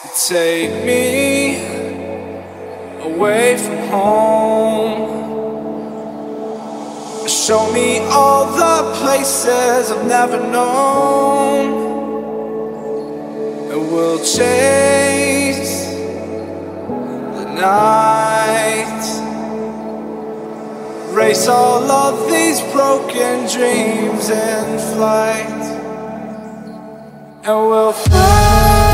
Take me away from home. Show me all the places I've never known. And we'll chase the night. Race all of these broken dreams in flight. And we'll fly.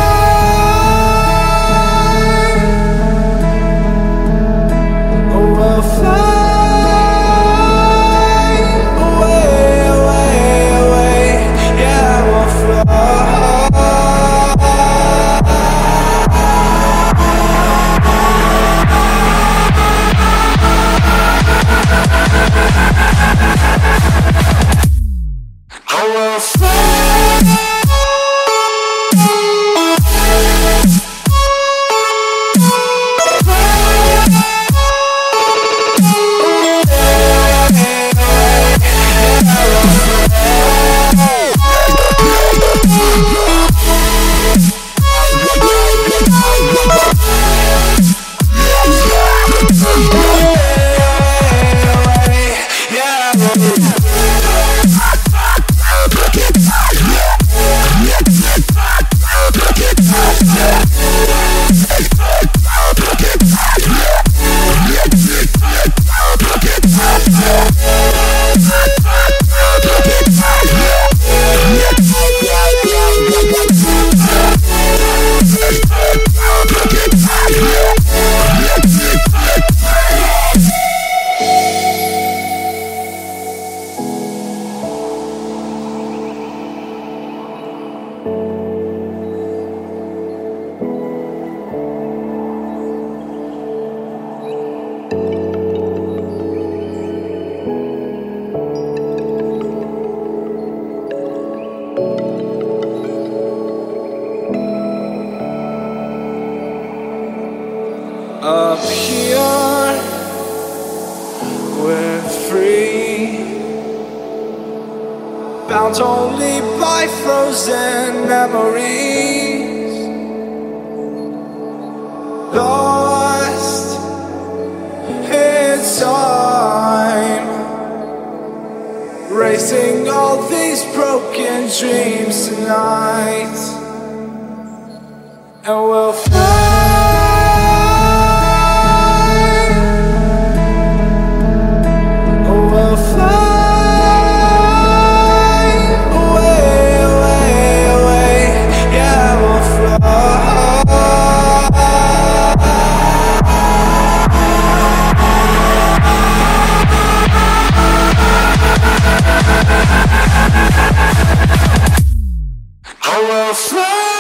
Bound only by frozen memories. Lost in time. Racing all these broken dreams tonight. And we'll fly. Yeah.